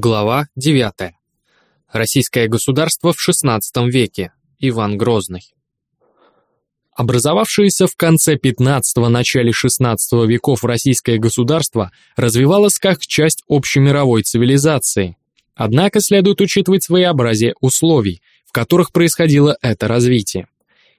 Глава 9. Российское государство в XVI веке. Иван Грозный. Образовавшееся в конце XV – начале XVI веков российское государство развивалось как часть общемировой цивилизации. Однако следует учитывать своеобразие условий, в которых происходило это развитие.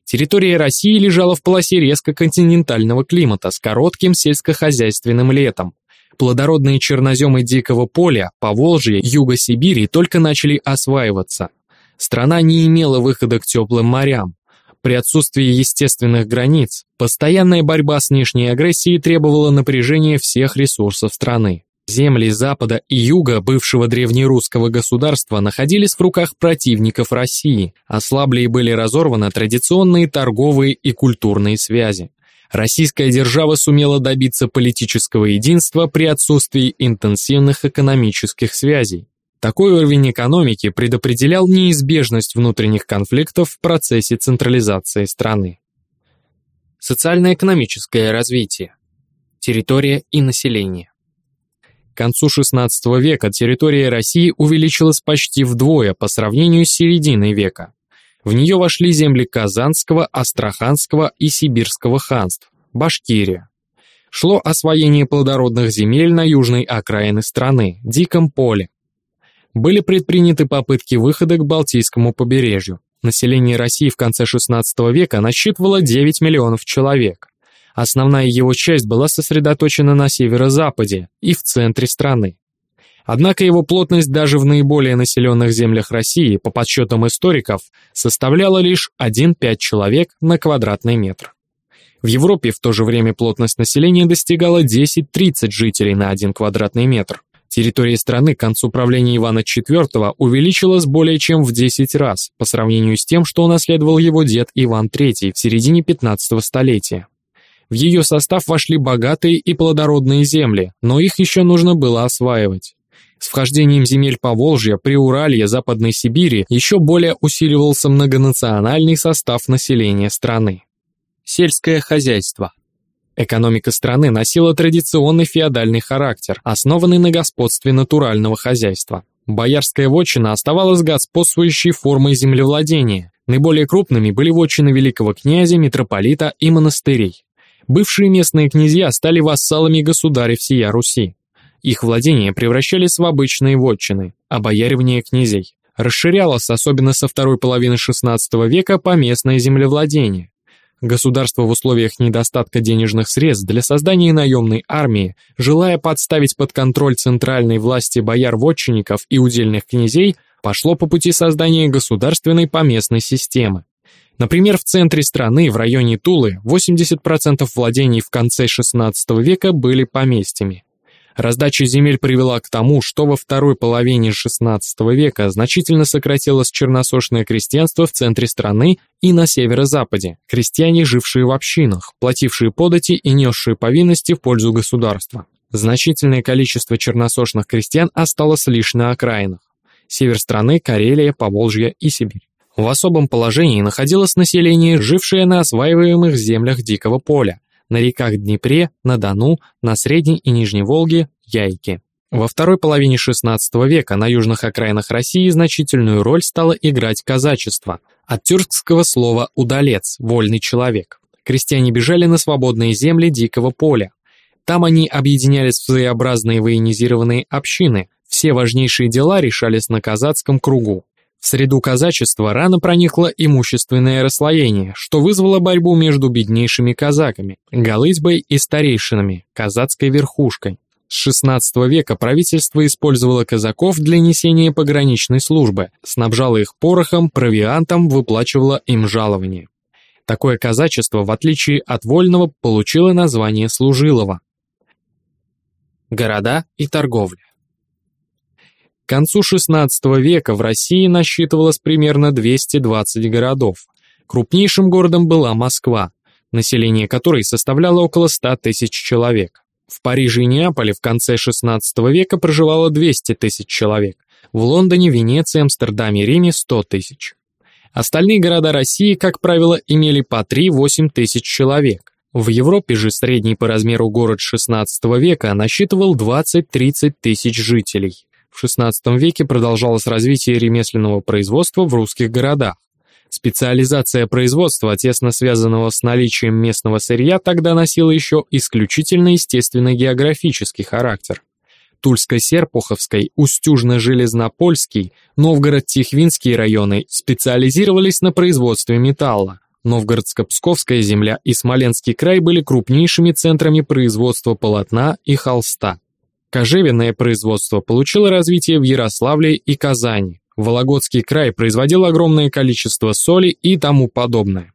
Территория России лежала в полосе резко континентального климата с коротким сельскохозяйственным летом, Плодородные черноземы дикого поля, Поволжье, Юга Сибири только начали осваиваться. Страна не имела выхода к теплым морям. При отсутствии естественных границ, постоянная борьба с внешней агрессией требовала напряжения всех ресурсов страны. Земли Запада и Юга бывшего древнерусского государства находились в руках противников России, ослабли и были разорваны традиционные торговые и культурные связи российская держава сумела добиться политического единства при отсутствии интенсивных экономических связей. Такой уровень экономики предопределял неизбежность внутренних конфликтов в процессе централизации страны. Социально-экономическое развитие. Территория и население. К концу XVI века территория России увеличилась почти вдвое по сравнению с серединой века. В нее вошли земли Казанского, Астраханского и Сибирского ханств, Башкирия. Шло освоение плодородных земель на южной окраины страны, Диком поле. Были предприняты попытки выхода к Балтийскому побережью. Население России в конце XVI века насчитывало 9 миллионов человек. Основная его часть была сосредоточена на северо-западе и в центре страны. Однако его плотность даже в наиболее населенных землях России, по подсчетам историков, составляла лишь 1,5 человек на квадратный метр. В Европе в то же время плотность населения достигала 10-30 жителей на 1 квадратный метр. Территория страны к концу правления Ивана IV увеличилась более чем в 10 раз по сравнению с тем, что унаследовал его дед Иван III в середине 15 столетия. В ее состав вошли богатые и плодородные земли, но их еще нужно было осваивать. С вхождением земель Поволжья, Приуралья, Западной Сибири еще более усиливался многонациональный состав населения страны. Сельское хозяйство. Экономика страны носила традиционный феодальный характер, основанный на господстве натурального хозяйства. Боярская вотчина оставалась господствующей формой землевладения. Наиболее крупными были вотчины великого князя, митрополита и монастырей. Бывшие местные князья стали вассалами государя всея Руси. Их владения превращались в обычные вотчины, обояривание князей. Расширялось, особенно со второй половины XVI века, поместное землевладение. Государство в условиях недостатка денежных средств для создания наемной армии, желая подставить под контроль центральной власти бояр-вотчинников и удельных князей, пошло по пути создания государственной поместной системы. Например, в центре страны, в районе Тулы, 80% владений в конце XVI века были поместьями. Раздача земель привела к тому, что во второй половине XVI века значительно сократилось черносошное крестьянство в центре страны и на северо-западе, крестьяне, жившие в общинах, платившие подати и несшие повинности в пользу государства. Значительное количество черносошных крестьян осталось лишь на окраинах. Север страны, Карелия, Поволжье и Сибирь. В особом положении находилось население, жившее на осваиваемых землях Дикого поля, на реках Днепре, на Дону, на Средней и Нижней Волге, Яйки. Во второй половине XVI века на южных окраинах России значительную роль стало играть казачество. От тюркского слова «удалец» – «вольный человек». Крестьяне бежали на свободные земли дикого поля. Там они объединялись в своеобразные военизированные общины. Все важнейшие дела решались на казацком кругу. В среду казачества рано проникло имущественное расслоение, что вызвало борьбу между беднейшими казаками, галызьбой и старейшинами, казацкой верхушкой. С XVI века правительство использовало казаков для несения пограничной службы, снабжало их порохом, провиантом, выплачивало им жалование. Такое казачество, в отличие от вольного, получило название служилого. Города и торговля. К концу XVI века в России насчитывалось примерно 220 городов. Крупнейшим городом была Москва, население которой составляло около 100 тысяч человек. В Париже и Неаполе в конце XVI века проживало 200 тысяч человек, в Лондоне, Венеции, Амстердаме, Риме 100 тысяч. Остальные города России, как правило, имели по 3-8 тысяч человек. В Европе же средний по размеру город XVI века насчитывал 20-30 тысяч жителей. В XVI веке продолжалось развитие ремесленного производства в русских городах. Специализация производства, тесно связанного с наличием местного сырья, тогда носила еще исключительно естественно-географический характер. Тульско-Серпуховской, Устюжно-Железнопольский, Новгород-Тихвинские районы специализировались на производстве металла. Новгородско-Псковская земля и Смоленский край были крупнейшими центрами производства полотна и холста. Кожевенное производство получило развитие в Ярославле и Казани. Вологодский край производил огромное количество соли и тому подобное.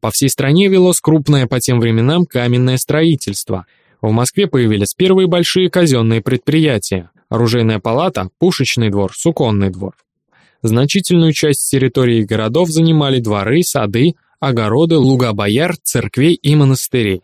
По всей стране велось крупное по тем временам каменное строительство. В Москве появились первые большие казенные предприятия. Оружейная палата, пушечный двор, суконный двор. Значительную часть территории городов занимали дворы, сады, огороды, луга бояр, церквей и монастырей.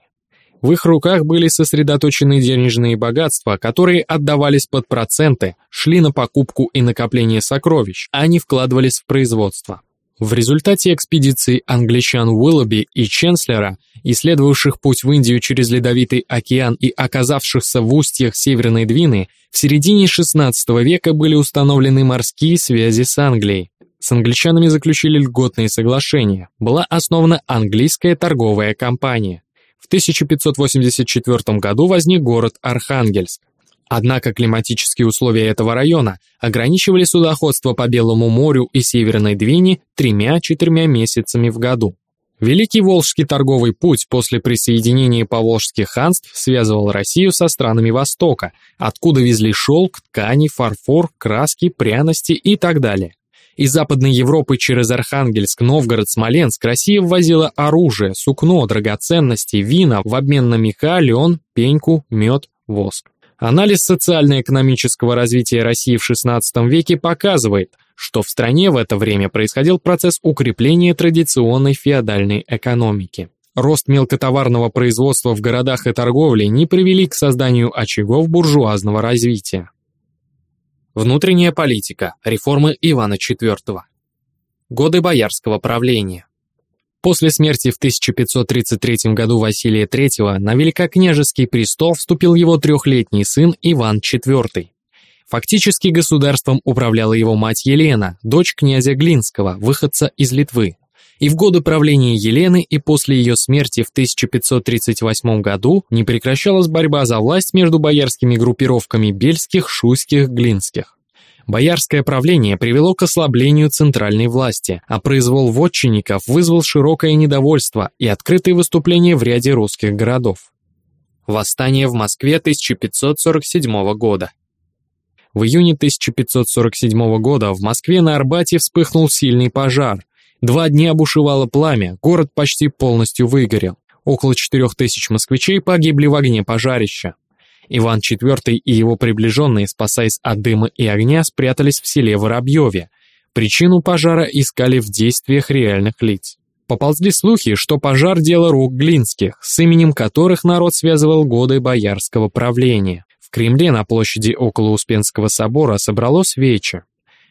В их руках были сосредоточены денежные богатства, которые отдавались под проценты, шли на покупку и накопление сокровищ, а не вкладывались в производство. В результате экспедиции англичан Уиллоби и Ченслера, исследовавших путь в Индию через Ледовитый океан и оказавшихся в устьях Северной Двины, в середине XVI века были установлены морские связи с Англией. С англичанами заключили льготные соглашения, была основана английская торговая компания. В 1584 году возник город Архангельск. Однако климатические условия этого района ограничивали судоходство по Белому морю и Северной Двине тремя-четырьмя месяцами в году. Великий Волжский торговый путь после присоединения поволжских ханств связывал Россию со странами Востока, откуда везли шелк, ткани, фарфор, краски, пряности и так далее. Из Западной Европы через Архангельск, Новгород, Смоленск Россия ввозила оружие, сукно, драгоценности, вина в обмен на меха, лен, пеньку, мед, воск. Анализ социально-экономического развития России в XVI веке показывает, что в стране в это время происходил процесс укрепления традиционной феодальной экономики. Рост мелкотоварного производства в городах и торговле не привели к созданию очагов буржуазного развития. Внутренняя политика. Реформы Ивана IV. Годы боярского правления. После смерти в 1533 году Василия III на великокняжеский престол вступил его трехлетний сын Иван IV. Фактически государством управляла его мать Елена, дочь князя Глинского, выходца из Литвы. И в годы правления Елены и после ее смерти в 1538 году не прекращалась борьба за власть между боярскими группировками бельских, шуйских, глинских. Боярское правление привело к ослаблению центральной власти, а произвол вотчинников вызвал широкое недовольство и открытые выступления в ряде русских городов. Восстание в Москве 1547 года. В июне 1547 года в Москве на Арбате вспыхнул сильный пожар, Два дня бушевало пламя, город почти полностью выгорел. Около четырех тысяч москвичей погибли в огне пожарища. Иван IV и его приближенные, спасаясь от дыма и огня, спрятались в селе Воробьеве. Причину пожара искали в действиях реальных лиц. Поползли слухи, что пожар – дело рук Глинских, с именем которых народ связывал годы боярского правления. В Кремле на площади около Успенского собора собралось вече.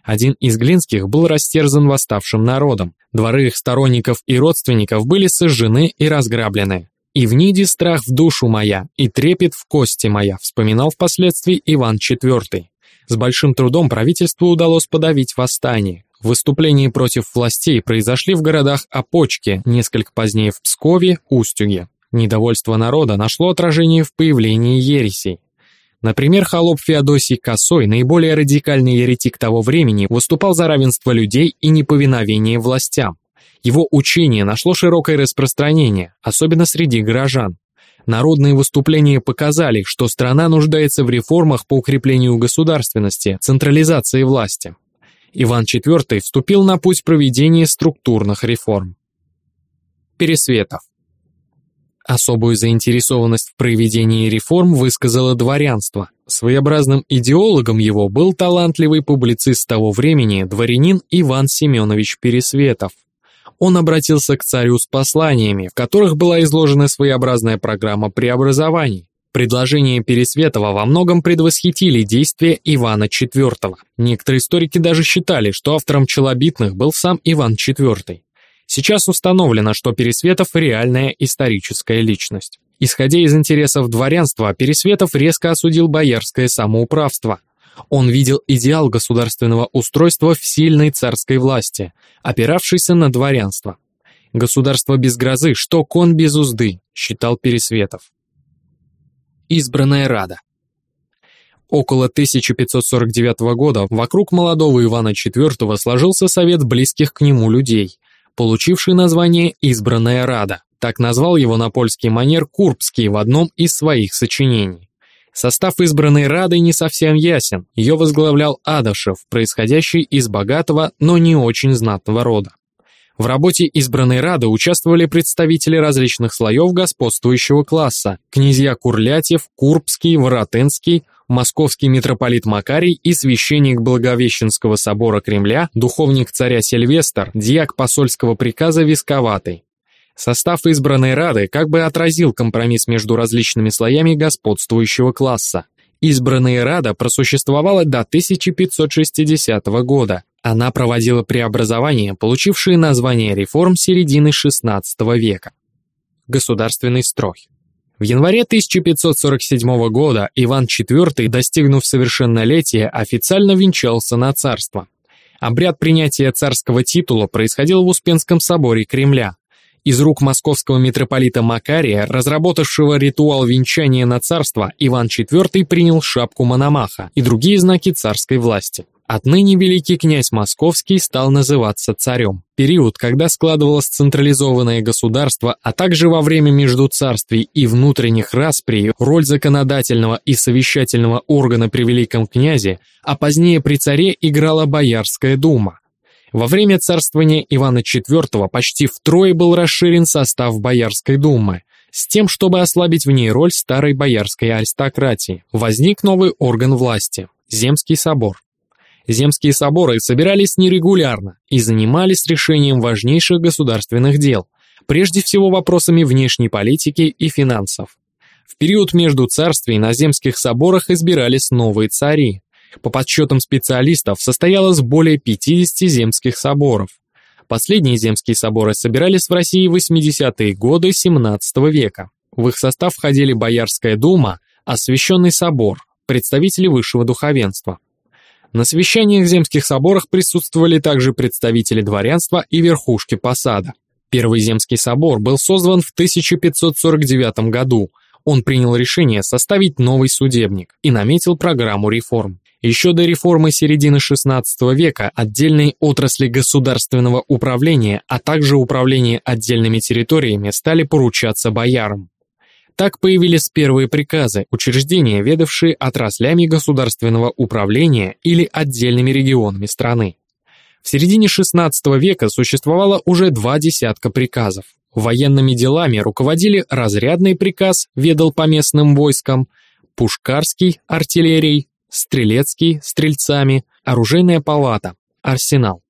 Один из Глинских был растерзан восставшим народом. Дворы их сторонников и родственников были сожжены и разграблены. «И в ниде страх в душу моя, и трепет в кости моя», вспоминал впоследствии Иван IV. С большим трудом правительству удалось подавить восстание. Выступления против властей произошли в городах Опочке, несколько позднее в Пскове, Устюге. Недовольство народа нашло отражение в появлении ересей. Например, холоп Феодосий Косой, наиболее радикальный еретик того времени, выступал за равенство людей и неповиновение властям. Его учение нашло широкое распространение, особенно среди горожан. Народные выступления показали, что страна нуждается в реформах по укреплению государственности, централизации власти. Иван IV вступил на путь проведения структурных реформ. Пересветов Особую заинтересованность в проведении реформ высказало дворянство. Своеобразным идеологом его был талантливый публицист того времени, дворянин Иван Семенович Пересветов. Он обратился к царю с посланиями, в которых была изложена своеобразная программа преобразований. Предложения Пересветова во многом предвосхитили действия Ивана IV. Некоторые историки даже считали, что автором челобитных был сам Иван IV. Сейчас установлено, что Пересветов – реальная историческая личность. Исходя из интересов дворянства, Пересветов резко осудил боярское самоуправство. Он видел идеал государственного устройства в сильной царской власти, опиравшейся на дворянство. «Государство без грозы, что кон без узды», считал Пересветов. Избранная Рада Около 1549 года вокруг молодого Ивана IV сложился совет близких к нему людей, получивший название «Избранная Рада». Так назвал его на польский манер Курбский в одном из своих сочинений. Состав избранной Рады не совсем ясен, ее возглавлял Адашев, происходящий из богатого, но не очень знатного рода. В работе избранной Рады участвовали представители различных слоев господствующего класса, князья Курлятьев, Курбский, Воротынский, московский митрополит Макарий и священник Благовещенского собора Кремля, духовник царя Сильвестр, дьяк посольского приказа Висковатый. Состав избранной Рады как бы отразил компромисс между различными слоями господствующего класса. Избранная Рада просуществовала до 1560 года. Она проводила преобразования, получившие название реформ середины XVI века. Государственный строй. В январе 1547 года Иван IV, достигнув совершеннолетия, официально венчался на царство. Обряд принятия царского титула происходил в Успенском соборе Кремля. Из рук московского митрополита Макария, разработавшего ритуал венчания на царство, Иван IV принял шапку Мономаха и другие знаки царской власти. Отныне великий князь Московский стал называться царем. Период, когда складывалось централизованное государство, а также во время междуцарствий и внутренних расприй, роль законодательного и совещательного органа при великом князе, а позднее при царе играла Боярская дума. Во время царствования Ивана IV почти втрое был расширен состав Боярской думы, с тем, чтобы ослабить в ней роль старой боярской аристократии. Возник новый орган власти – Земский собор. Земские соборы собирались нерегулярно и занимались решением важнейших государственных дел, прежде всего вопросами внешней политики и финансов. В период между царствий на земских соборах избирались новые цари, по подсчетам специалистов, состоялось более 50 земских соборов. Последние земские соборы собирались в России в 80-е годы XVII века. В их состав входили Боярская дума, Освященный собор, представители высшего духовенства. На совещаниях в земских соборах присутствовали также представители дворянства и верхушки посада. Первый земский собор был создан в 1549 году. Он принял решение составить новый судебник и наметил программу реформ. Еще до реформы середины XVI века отдельные отрасли государственного управления, а также управление отдельными территориями стали поручаться боярам. Так появились первые приказы, учреждения, ведавшие отраслями государственного управления или отдельными регионами страны. В середине XVI века существовало уже два десятка приказов. Военными делами руководили разрядный приказ, ведал по местным войскам, Пушкарский – артиллерией, Стрелецкий – стрельцами, оружейная палата, арсенал.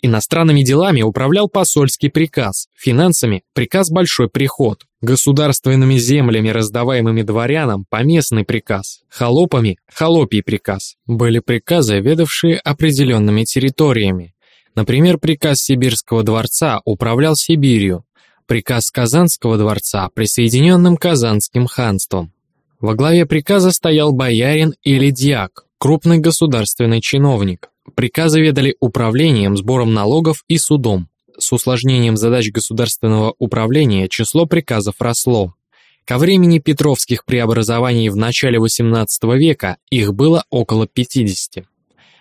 Иностранными делами управлял посольский приказ, финансами – приказ «Большой приход», государственными землями, раздаваемыми дворянам – поместный приказ, холопами – холопий приказ. Были приказы, ведавшие определенными территориями. Например, приказ Сибирского дворца управлял Сибирью, приказ Казанского дворца – присоединенным Казанским ханством. Во главе приказа стоял боярин или дьяк, крупный государственный чиновник. Приказы ведали управлением, сбором налогов и судом. С усложнением задач государственного управления число приказов росло. Ко времени петровских преобразований в начале XVIII века их было около 50.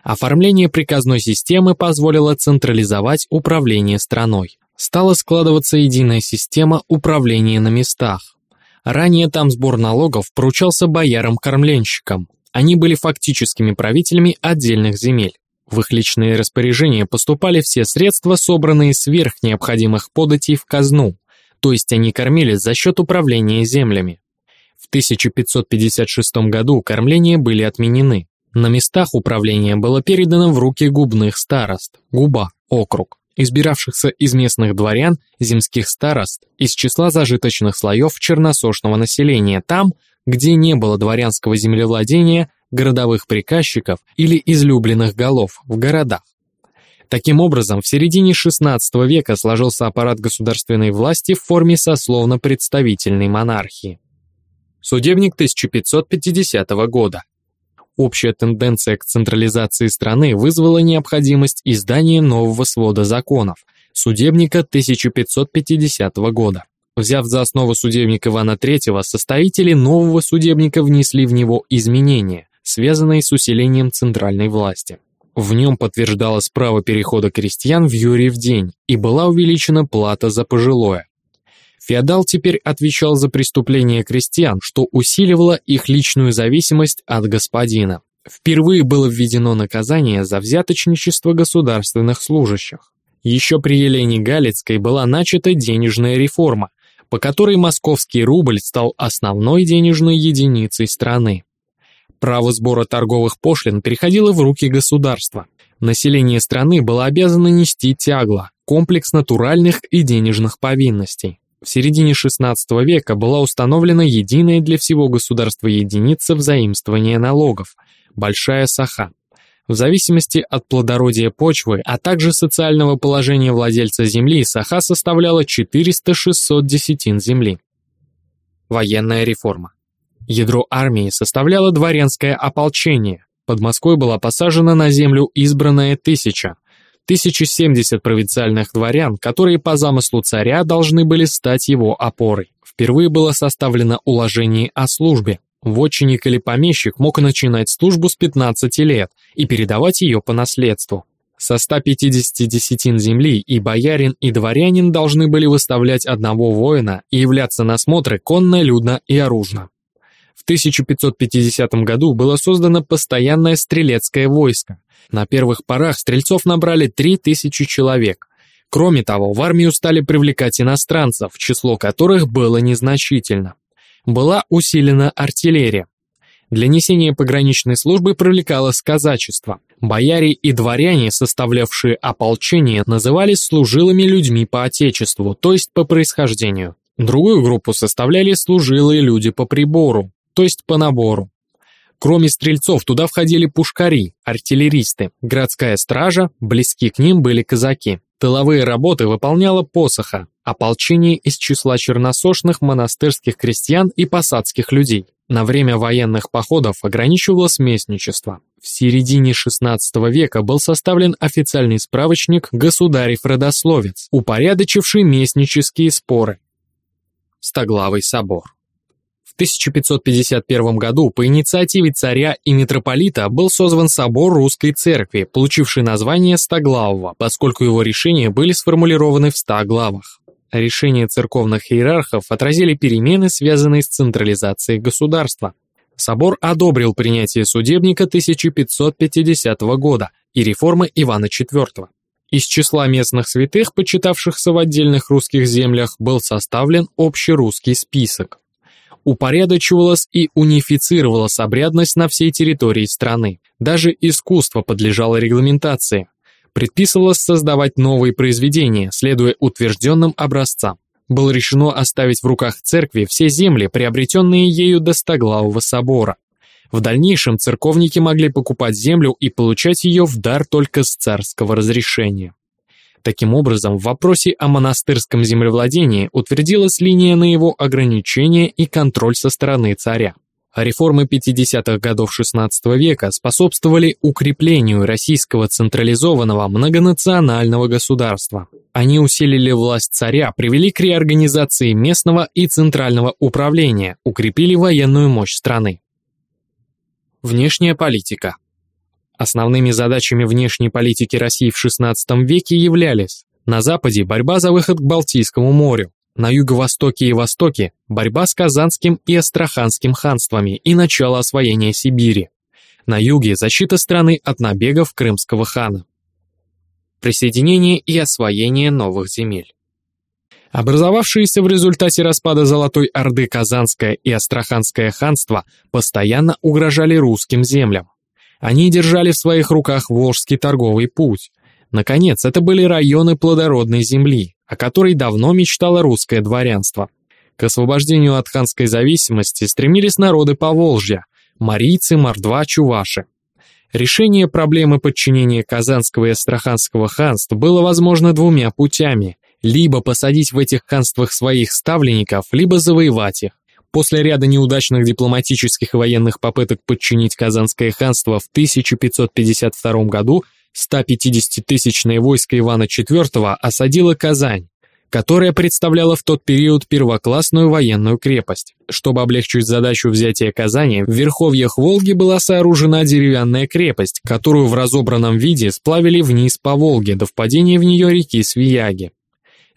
Оформление приказной системы позволило централизовать управление страной. Стала складываться единая система управления на местах. Ранее там сбор налогов поручался боярам-кормленщикам. Они были фактическими правителями отдельных земель. В их личные распоряжения поступали все средства, собранные сверх необходимых податей в казну, то есть они кормились за счет управления землями. В 1556 году кормления были отменены. На местах управления было передано в руки губных старост, губа, округ избиравшихся из местных дворян, земских старост, из числа зажиточных слоев черносошного населения, там, где не было дворянского землевладения, городовых приказчиков или излюбленных голов в городах. Таким образом, в середине XVI века сложился аппарат государственной власти в форме сословно-представительной монархии. Судебник 1550 года. общая тенденция к централизации страны вызвала необходимость издания нового свода законов, судебника 1550 года. Взяв за основу судебник Ивана III, составители нового судебника внесли в него изменения, связанные с усилением центральной власти. В нем подтверждалось право перехода крестьян в Юрий в день и была увеличена плата за пожилое. Феодал теперь отвечал за преступления крестьян, что усиливало их личную зависимость от господина. Впервые было введено наказание за взяточничество государственных служащих. Еще при Елене Галицкой была начата денежная реформа, по которой московский рубль стал основной денежной единицей страны. Право сбора торговых пошлин переходило в руки государства. Население страны было обязано нести тягло, комплекс натуральных и денежных повинностей. В середине XVI века была установлена единая для всего государства единица взаимствования налогов – большая саха. В зависимости от плодородия почвы, а также социального положения владельца земли, саха составляла 400-600 десятин земли. Военная реформа. Ядро армии составляло дворянское ополчение. Под Москвой была посажена на землю избранная тысяча – 1070 провинциальных дворян, которые по замыслу царя должны были стать его опорой. Впервые было составлено уложение о службе. Вотчинник или помещик мог начинать службу с 15 лет и передавать ее по наследству. Со 150 десятин земли и боярин, и дворянин должны были выставлять одного воина и являться на смотры конно, людно и оружно. В 1550 году было создано постоянное стрелецкое войско, на первых порах стрельцов набрали 3000 человек. Кроме того, в армию стали привлекать иностранцев, число которых было незначительно. Была усилена артиллерия. Для несения пограничной службы привлекалось казачество. Бояре и дворяне, составлявшие ополчение, назывались служилыми людьми по отечеству, то есть по происхождению. Другую группу составляли служилые люди по прибору, то есть по набору. Кроме стрельцов, туда входили пушкари, артиллеристы, городская стража, близки к ним были казаки. Тыловые работы выполняла посоха, ополчение из числа черносошных монастырских крестьян и посадских людей. На время военных походов ограничивалось местничество. В середине XVI века был составлен официальный справочник «Государев родословец», упорядочивший местнические споры. Стоглавый собор 1551 году по инициативе царя и митрополита был созван собор русской церкви, получивший название Стоглавого, поскольку его решения были сформулированы в ста главах. Решения церковных иерархов отразили перемены, связанные с централизацией государства. Собор одобрил принятие судебника 1550 года и реформы Ивана IV. Из числа местных святых, почитавшихся в отдельных русских землях, был составлен общерусский список упорядочивалась и унифицировалась обрядность на всей территории страны. Даже искусство подлежало регламентации. Предписывалось создавать новые произведения, следуя утвержденным образцам. Было решено оставить в руках церкви все земли, приобретенные ею до Стоглавого собора. В дальнейшем церковники могли покупать землю и получать ее в дар только с царского разрешения. Таким образом, в вопросе о монастырском землевладении утвердилась линия на его ограничение и контроль со стороны царя. Реформы 50-х годов XVI века способствовали укреплению российского централизованного многонационального государства. Они усилили власть царя, привели к реорганизации местного и центрального управления, укрепили военную мощь страны. Внешняя политика Основными задачами внешней политики России в XVI веке являлись на западе борьба за выход к Балтийскому морю, на юго-востоке и востоке борьба с Казанским и Астраханским ханствами и начало освоения Сибири, на юге защита страны от набегов крымского хана. Присоединение и освоение новых земель. Образовавшиеся в результате распада Золотой Орды Казанское и Астраханское ханство постоянно угрожали русским землям. Они держали в своих руках Волжский торговый путь. Наконец, это были районы плодородной земли, о которой давно мечтало русское дворянство. К освобождению от ханской зависимости стремились народы Поволжья – марийцы, мордва, чуваши. Решение проблемы подчинения Казанского и Астраханского ханств было возможно двумя путями – либо посадить в этих ханствах своих ставленников, либо завоевать их. После ряда неудачных дипломатических и военных попыток подчинить Казанское ханство в 1552 году 150-тысячное войско Ивана IV осадило Казань, которая представляла в тот период первоклассную военную крепость. Чтобы облегчить задачу взятия Казани, в верховьях Волги была сооружена деревянная крепость, которую в разобранном виде сплавили вниз по Волге до впадения в нее реки Свияги.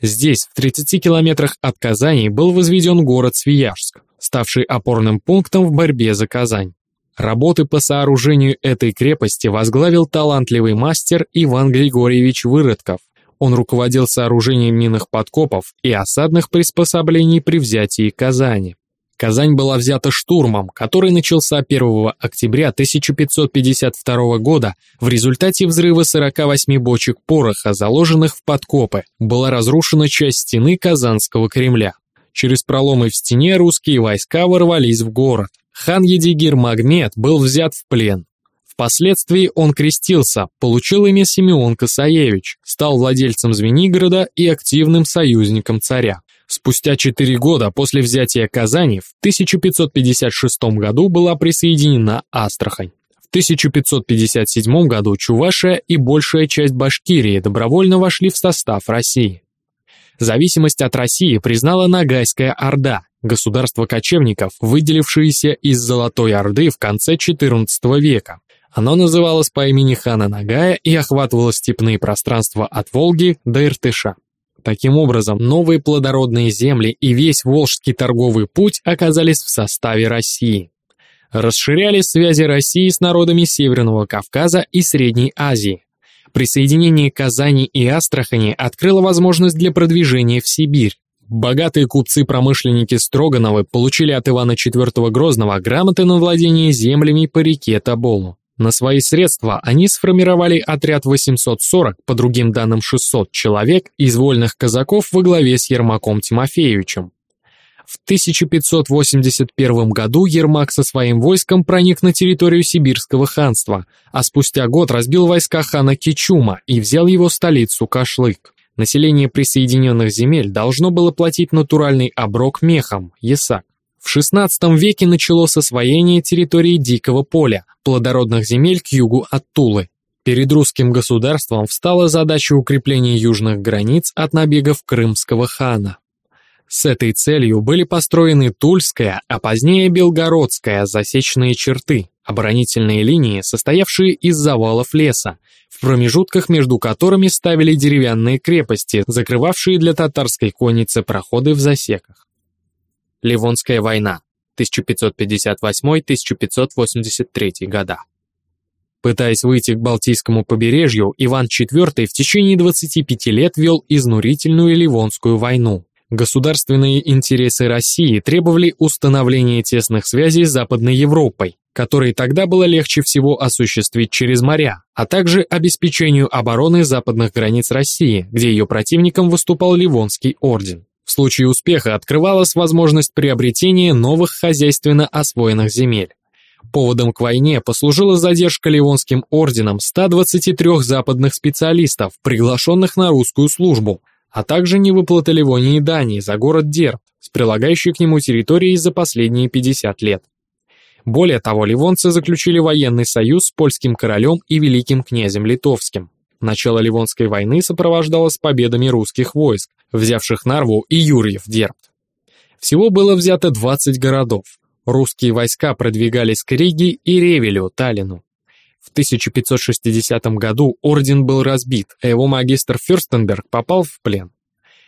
Здесь, в 30 километрах от Казани, был возведен город Свияжск, ставший опорным пунктом в борьбе за Казань. Работы по сооружению этой крепости возглавил талантливый мастер Иван Григорьевич Выродков. Он руководил сооружением минных подкопов и осадных приспособлений при взятии Казани. Казань была взята штурмом, который начался 1 октября 1552 года в результате взрыва 48 бочек пороха, заложенных в подкопы. Была разрушена часть стены Казанского Кремля. Через проломы в стене русские войска ворвались в город. Хан Едигир Магмед был взят в плен. Впоследствии он крестился, получил имя Симеон Косаевич, стал владельцем Звенигорода и активным союзником царя. Спустя четыре года после взятия Казани в 1556 году была присоединена Астрахань. В 1557 году Чувашия и большая часть Башкирии добровольно вошли в состав России. Зависимость от России признала Ногайская Орда, государство кочевников, выделившееся из Золотой Орды в конце XIV века. Оно называлось по имени хана Нагая и охватывало степные пространства от Волги до Иртыша. Таким образом, новые плодородные земли и весь Волжский торговый путь оказались в составе России. Расширялись связи России с народами Северного Кавказа и Средней Азии. Присоединение Казани и Астрахани открыло возможность для продвижения в Сибирь. Богатые купцы-промышленники Строгановы получили от Ивана IV Грозного грамоты на владение землями по реке Тоболу. На свои средства они сформировали отряд 840, по другим данным 600 человек, из вольных казаков во главе с Ермаком Тимофеевичем. В 1581 году Ермак со своим войском проник на территорию Сибирского ханства, а спустя год разбил войска хана Кичума и взял его столицу Кашлык. Население присоединенных земель должно было платить натуральный оброк мехом, ясак. В XVI веке началось освоение территории Дикого поля, плодородных земель к югу от Тулы. Перед русским государством встала задача укрепления южных границ от набегов крымского хана. С этой целью были построены Тульская, а позднее Белгородская засечные черты, оборонительные линии, состоявшие из завалов леса, в промежутках между которыми ставили деревянные крепости, закрывавшие для татарской конницы проходы в засеках. Ливонская война 1558-1583 года. Пытаясь выйти к Балтийскому побережью, Иван IV в течение 25 лет вел изнурительную Ливонскую войну. Государственные интересы России требовали установления тесных связей с Западной Европой, которые тогда было легче всего осуществить через моря, а также обеспечению обороны западных границ России, где ее противником выступал Ливонский орден. В случае успеха открывалась возможность приобретения новых хозяйственно освоенных земель. Поводом к войне послужила задержка Ливонским орденом 123 западных специалистов, приглашенных на русскую службу, а также невыплата Ливонии Дании за город Дерб с прилагающей к нему территорией за последние 50 лет. Более того, ливонцы заключили военный союз с польским королем и великим князем литовским. Начало Ливонской войны сопровождалось победами русских войск, взявших Нарву и Юрьев Дербт. Всего было взято 20 городов. Русские войска продвигались к Риге и Ревелю, Таллину. В 1560 году орден был разбит, а его магистр Фюрстенберг попал в плен.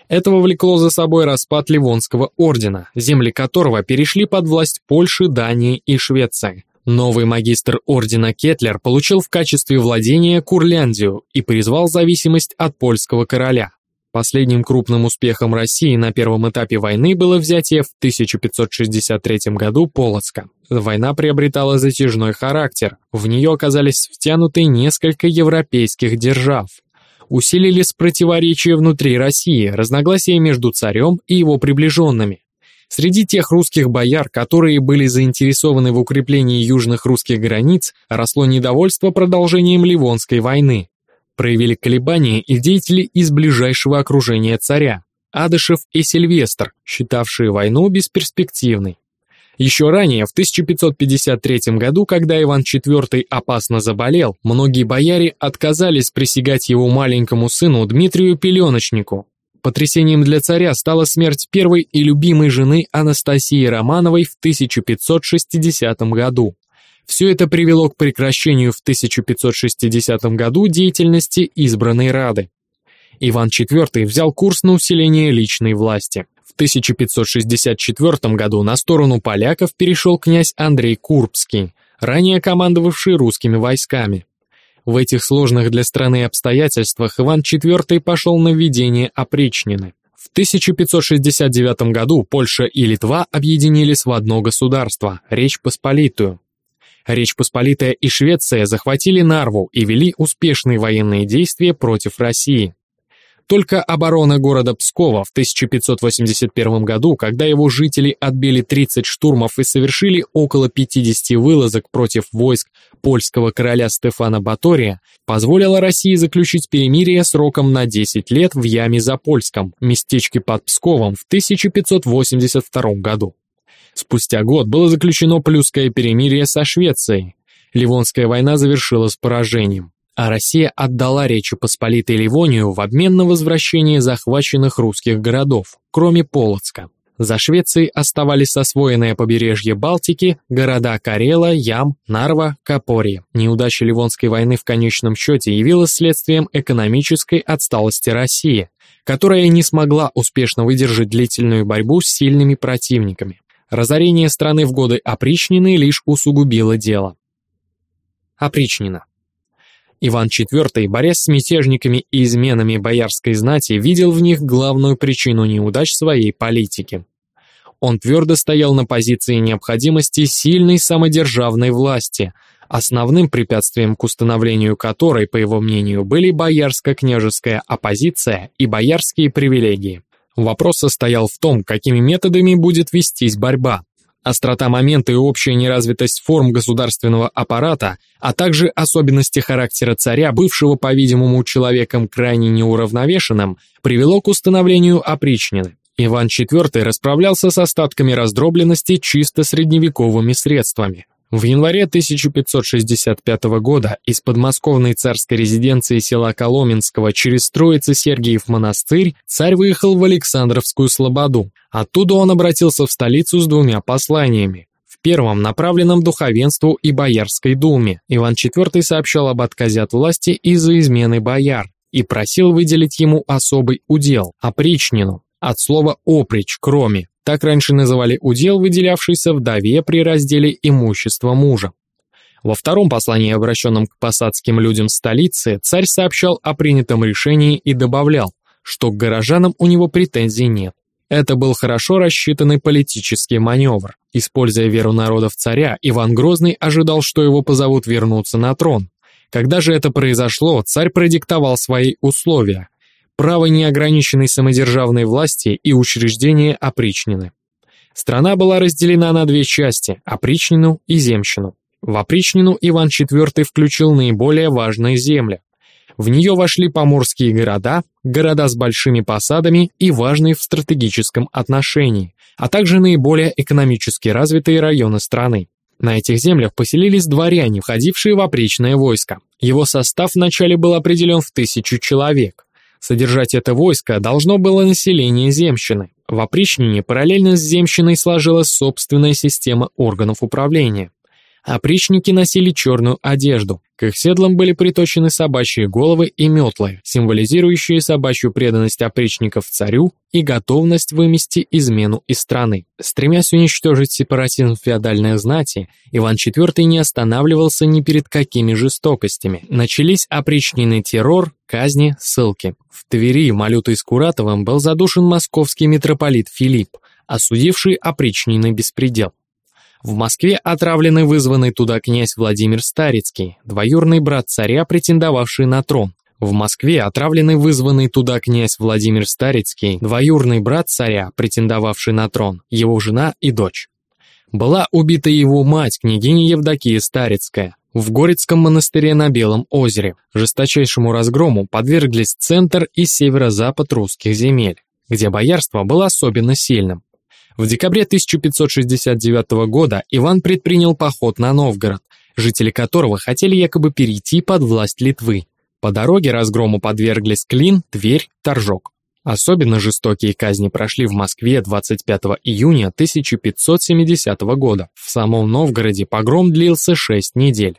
Это вовлекло за собой распад Ливонского ордена, земли которого перешли под власть Польши, Дании и Швеции. Новый магистр ордена Кетлер получил в качестве владения Курляндию и призвал зависимость от польского короля. Последним крупным успехом России на первом этапе войны было взятие в 1563 году Полоцка. Война приобретала затяжной характер, в нее оказались втянуты несколько европейских держав. Усилились противоречия внутри России, разногласия между царем и его приближенными. Среди тех русских бояр, которые были заинтересованы в укреплении южных русских границ, росло недовольство продолжением Ливонской войны проявили колебания и деятели из ближайшего окружения царя, Адышев и Сильвестр, считавшие войну бесперспективной. Еще ранее, в 1553 году, когда Иван IV опасно заболел, многие бояре отказались присягать его маленькому сыну Дмитрию Пеленочнику. Потрясением для царя стала смерть первой и любимой жены Анастасии Романовой в 1560 году. Все это привело к прекращению в 1560 году деятельности избранной Рады. Иван IV взял курс на усиление личной власти. В 1564 году на сторону поляков перешел князь Андрей Курбский, ранее командовавший русскими войсками. В этих сложных для страны обстоятельствах Иван IV пошел на введение опричнины. В 1569 году Польша и Литва объединились в одно государство – Речь Посполитую. Речь Посполитая и Швеция захватили Нарву и вели успешные военные действия против России. Только оборона города Пскова в 1581 году, когда его жители отбили 30 штурмов и совершили около 50 вылазок против войск польского короля Стефана Батория, позволила России заключить перемирие сроком на 10 лет в Яме Запольском, местечке под Псковом в 1582 году. Спустя год было заключено Плюсское перемирие со Швецией. Ливонская война завершилась поражением а Россия отдала Речи Посполитой Ливонию в обмен на возвращение захваченных русских городов, кроме Полоцка. За Швецией оставались освоенное побережье Балтики, города Карела, Ям, Нарва, Капори. Неудача Ливонской войны в конечном счете явилась следствием экономической отсталости России, которая не смогла успешно выдержать длительную борьбу с сильными противниками. Разорение страны в годы опричнины лишь усугубило дело. Опричнина. Иван IV, борясь с мятежниками и изменами боярской знати, видел в них главную причину неудач своей политики. Он твердо стоял на позиции необходимости сильной самодержавной власти, основным препятствием к установлению которой, по его мнению, были боярско-княжеская оппозиция и боярские привилегии. Вопрос состоял в том, какими методами будет вестись борьба. Острота момента и общая неразвитость форм государственного аппарата, а также особенности характера царя, бывшего, по-видимому, человеком крайне неуравновешенным, привело к установлению опричнины. Иван IV расправлялся с остатками раздробленности чисто средневековыми средствами. В январе 1565 года из подмосковной царской резиденции села Коломенского через Троице-Сергиев монастырь царь выехал в Александровскую Слободу. Оттуда он обратился в столицу с двумя посланиями. В первом, направленном духовенству и Боярской думе, Иван IV сообщал об отказе от власти из-за измены бояр и просил выделить ему особый удел – опричнину, от слова «оприч» – кроме, так раньше называли удел, выделявшийся вдове при разделе имущества мужа. Во втором послании, обращенном к посадским людям столицы, царь сообщал о принятом решении и добавлял, что к горожанам у него претензий нет. Это был хорошо рассчитанный политический маневр. Используя веру народов царя, Иван Грозный ожидал, что его позовут вернуться на трон. Когда же это произошло, царь продиктовал свои условия, право неограниченной самодержавной власти и учреждение опричнины. Страна была разделена на две части – опричнину и земщину. В опричнину Иван IV включил наиболее важные земли. В нее вошли поморские города, города с большими посадами и важные в стратегическом отношении, а также наиболее экономически развитые районы страны. На этих землях поселились дворяне, входившие в опричное войско. Его состав вначале был определен в тысячу человек. Содержать это войско должно было население земщины. В опричнине параллельно с земщиной сложилась собственная система органов управления. Опричники носили черную одежду, к их седлам были приточены собачьи головы и метлы, символизирующие собачью преданность опричников царю и готовность вымести измену из страны. Стремясь уничтожить сепаратизм феодальной знати, Иван IV не останавливался ни перед какими жестокостями. Начались опричненный террор, казни, ссылки. В Твери Малютой Скуратовым был задушен московский митрополит Филипп, осудивший опричненный беспредел. В Москве отравленный вызванный туда князь Владимир Старицкий, двоюрный брат царя, претендовавший на трон. В Москве отравленный вызванный туда князь Владимир Старицкий, двоюрный брат царя, претендовавший на трон, его жена и дочь. Была убита его мать, княгиня Евдокия Старицкая, в Горецком монастыре на Белом озере. Жесточайшему разгрому подверглись центр и северо-запад русских земель, где боярство было особенно сильным. В декабре 1569 года Иван предпринял поход на Новгород, жители которого хотели якобы перейти под власть Литвы. По дороге разгрому подверглись Клин, Тверь, Торжок. Особенно жестокие казни прошли в Москве 25 июня 1570 года. В самом Новгороде погром длился 6 недель.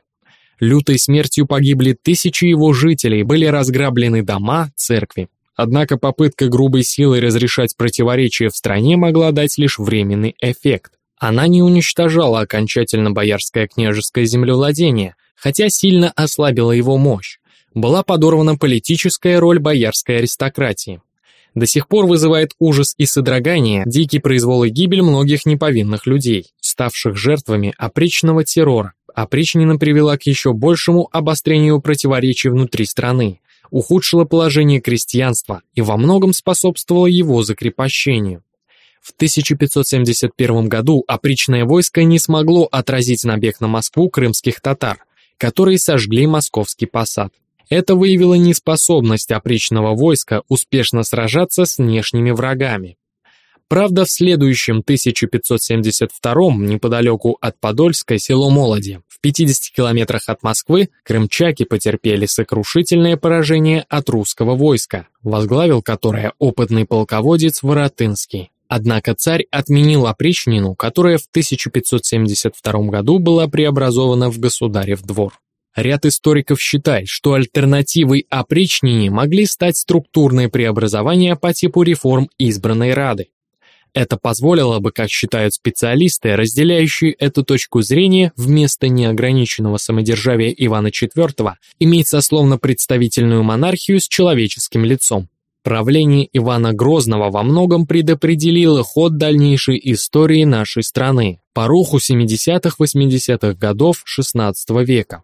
Лютой смертью погибли тысячи его жителей, были разграблены дома, церкви. Однако попытка грубой силой разрешать противоречия в стране могла дать лишь временный эффект. Она не уничтожала окончательно боярское княжеское землевладение, хотя сильно ослабила его мощь. Была подорвана политическая роль боярской аристократии. До сих пор вызывает ужас и содрогание дикий произвол и гибель многих неповинных людей, ставших жертвами опричного террора. Опричнина привела к еще большему обострению противоречий внутри страны, ухудшила положение крестьянства и во многом способствовала его закрепощению. В 1571 году опричное войско не смогло отразить набег на Москву крымских татар, которые сожгли московский посад. Это выявило неспособность опричного войска успешно сражаться с внешними врагами. Правда, в следующем 1572 неподалеку от Подольска село Молоди, 50 километрах от Москвы, крымчаки потерпели сокрушительное поражение от русского войска, возглавил которое опытный полководец Воротынский. Однако царь отменил опричнину, которая в 1572 году была преобразована в государев двор. Ряд историков считает, что альтернативой опричнине могли стать структурные преобразования по типу реформ избранной Рады. Это позволило бы, как считают специалисты, разделяющие эту точку зрения, вместо неограниченного самодержавия Ивана IV иметь сословно-представительную монархию с человеческим лицом. Правление Ивана Грозного во многом предопределило ход дальнейшей истории нашей страны, поруху 70-80-х годов XVI века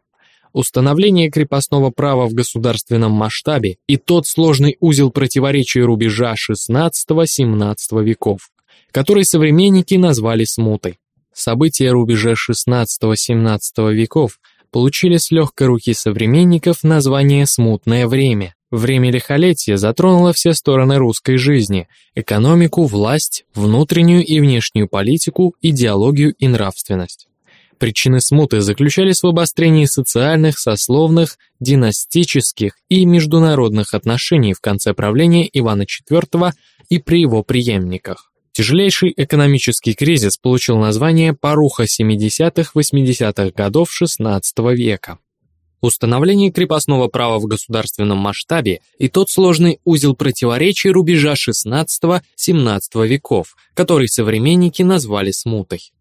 установление крепостного права в государственном масштабе и тот сложный узел противоречий рубежа XVI-XVII веков, который современники назвали смутой. События рубежа XVI-XVII веков получили с легкой руки современников название «смутное время». Время лихолетия затронуло все стороны русской жизни – экономику, власть, внутреннюю и внешнюю политику, идеологию и нравственность. Причины смуты заключались в обострении социальных, сословных, династических и международных отношений в конце правления Ивана IV и при его преемниках. Тяжелейший экономический кризис получил название «Поруха 70-80-х годов XVI века». Установление крепостного права в государственном масштабе и тот сложный узел противоречий рубежа XVI-XVII веков, который современники назвали смутой.